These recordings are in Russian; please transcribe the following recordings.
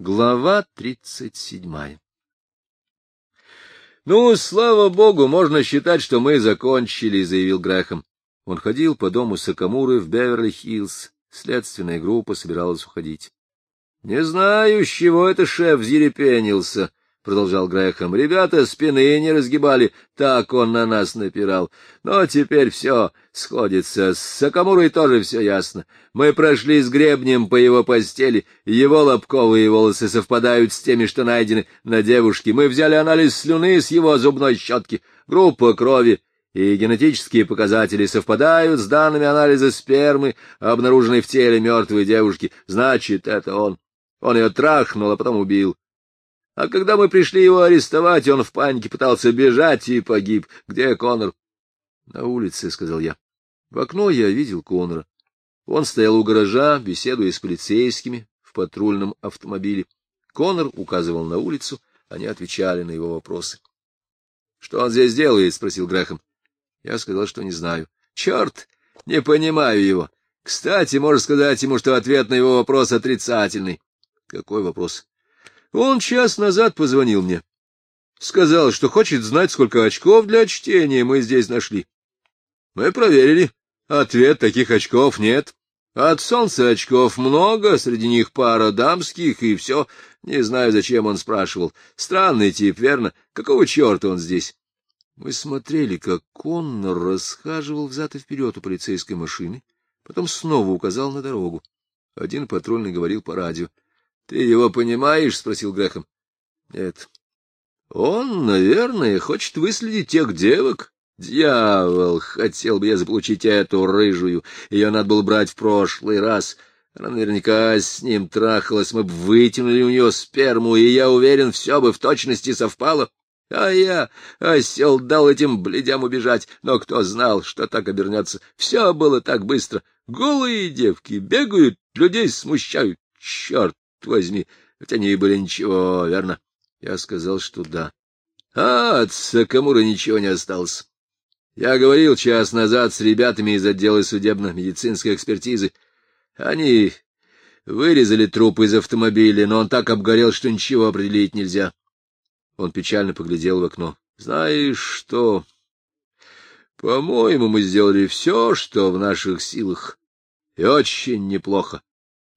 Глава тридцать седьмая «Ну, слава богу, можно считать, что мы закончили», — заявил Грэхэм. Он ходил по дому Сакамуры в Беверли-Хиллз. Следственная группа собиралась уходить. — Не знаю, с чего это шеф зерепенился, продолжал Грэхэм. — Ребята спины не разгибали, так он на нас напирал. Но теперь все сходится. С Сакамурой тоже все ясно. Мы прошли с гребнем по его постели, его лобковые волосы совпадают с теми, что найдены на девушке. Мы взяли анализ слюны с его зубной щетки, группа крови и генетические показатели совпадают с данными анализа спермы, обнаруженной в теле мертвой девушки. Значит, это он. Он ее трахнул, а потом убил. А когда мы пришли его арестовать, он в панике пытался бежать и погиб. Где Конор? — На улице, — сказал я. В окно я видел Конора. Он стоял у гаража, беседуя с полицейскими в патрульном автомобиле. Конор указывал на улицу, они отвечали на его вопросы. — Что он здесь делает? — спросил Грэхэм. Я сказал, что не знаю. — Черт, не понимаю его. Кстати, можешь сказать ему, что ответ на его вопрос отрицательный. — Какой вопрос? Он час назад позвонил мне. Сказал, что хочет знать, сколько очков для чтения мы здесь нашли. Мы проверили. Ответ — таких очков нет. От солнца очков много, среди них пара дамских, и все. Не знаю, зачем он спрашивал. Странный тип, верно? Какого черта он здесь? Мы смотрели, как Коннор расхаживал взад и вперед у полицейской машины, потом снова указал на дорогу. Один патрульный говорил по радио. — Ты его понимаешь? — спросил Грэхэм. — Нет. — Он, наверное, хочет выследить тех девок. Дьявол, хотел бы я заполучить эту рыжую. Ее надо было брать в прошлый раз. Она наверняка с ним трахалась, мы бы вытянули у нее сперму, и я уверен, все бы в точности совпало. А я, осел, дал этим бледям убежать, но кто знал, что так обернется. Все было так быстро. Голые девки бегают, людей смущают. Черт возьми, ведь они и были ничего, верно? Я сказал, что да. А от Сакамура ничего не осталось. Я говорил час назад с ребятами из отдела судебно-медицинской экспертизы. Они вырезали труп из автомобиля, но он так обгорел, что ничего определить нельзя. Он печально поглядел в окно. — Знаешь что? По-моему, мы сделали все, что в наших силах. И очень неплохо.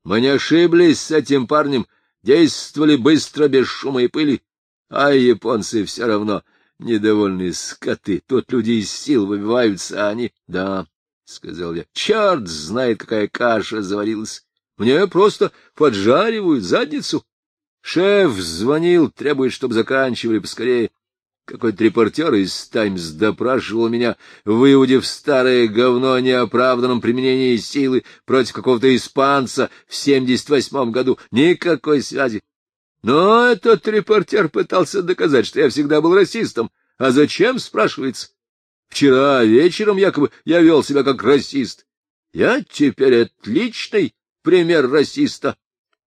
Мы не ошиблись с этим парнем, действовали быстро, без шума и пыли, а японцы все равно недовольные скоты. Тут люди из сил выбиваются, а они... — Да, — сказал я, — черт знает, какая каша заварилась. Мне просто поджаривают задницу. Шеф звонил, требует, чтобы заканчивали поскорее. Какой-то репортер из «Таймс» допрашивал меня, выудив старое говно о неоправданном применении силы против какого-то испанца в 78-м году. Никакой связи. Но этот репортер пытался доказать, что я всегда был расистом. А зачем, спрашивается? Вчера вечером якобы я вел себя как расист. Я теперь отличный пример расиста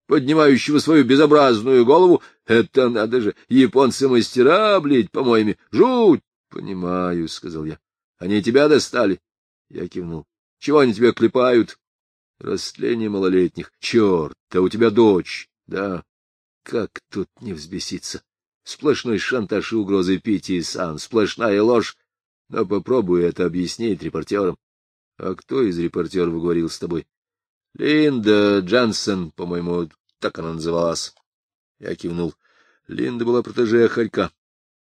поднимающего свою безобразную голову. Это надо же, японцы-мастера облить, по-моему. Жуть! — Понимаю, — сказал я. — Они тебя достали? Я кивнул. — Чего они тебя клепают? — Растление малолетних. — Черт, да у тебя дочь. — Да. Как тут не взбеситься? Сплошной шантаж и угрозы Пити и Сан, сплошная ложь. Но попробуй это объяснить репортерам. — А кто из репортеров говорил с тобой? Линда Джансон, по-моему, так она называлась. Я кивнул. Линда была протеже Харька.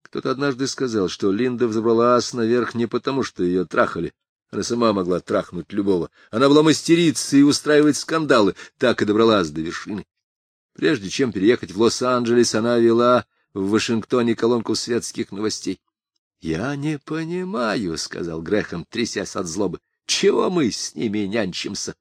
Кто-то однажды сказал, что Линда взобралась наверх не потому, что ее трахали. Она сама могла трахнуть любого. Она была мастерицей и устраивать скандалы. Так и добралась до вершины. Прежде чем переехать в Лос-Анджелес, она вела в Вашингтоне колонку светских новостей. — Я не понимаю, — сказал Грэхэм, трясясь от злобы. — Чего мы с ними нянчимся?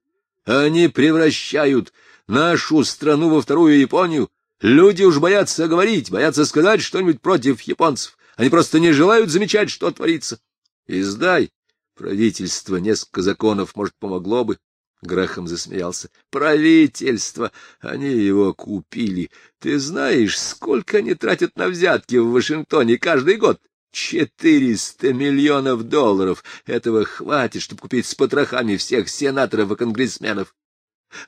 Они превращают нашу страну во вторую Японию. Люди уж боятся говорить, боятся сказать что-нибудь против японцев. Они просто не желают замечать, что творится. Издай, правительство, несколько законов, может, помогло бы. Грахам засмеялся. Правительство! Они его купили. Ты знаешь, сколько они тратят на взятки в Вашингтоне каждый год? Четыреста миллионов долларов! Этого хватит, чтобы купить с потрохами всех сенаторов и конгрессменов.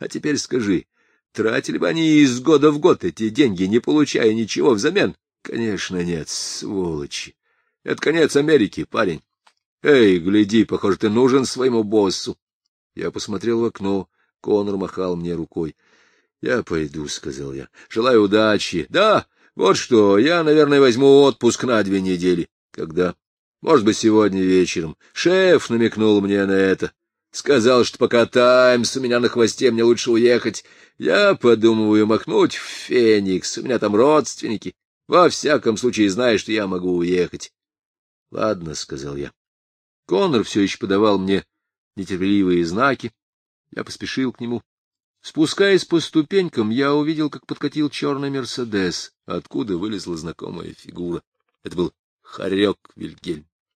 А теперь скажи, Тратили бы они из года в год эти деньги, не получая ничего взамен. Конечно, нет, сволочи. Это конец Америки, парень. Эй, гляди, похоже, ты нужен своему боссу. Я посмотрел в окно. Конор махал мне рукой. — Я пойду, — сказал я. — Желаю удачи. Да, вот что, я, наверное, возьму отпуск на две недели. Когда? Может быть, сегодня вечером. Шеф намекнул мне на это. Сказал, что пока Таймс у меня на хвосте, мне лучше уехать. Я подумываю махнуть в Феникс, у меня там родственники. Во всяком случае, знаю, что я могу уехать. — Ладно, — сказал я. Конор все еще подавал мне нетерпеливые знаки. Я поспешил к нему. Спускаясь по ступенькам, я увидел, как подкатил черный Мерседес, откуда вылезла знакомая фигура. Это был Харек Вильгельм.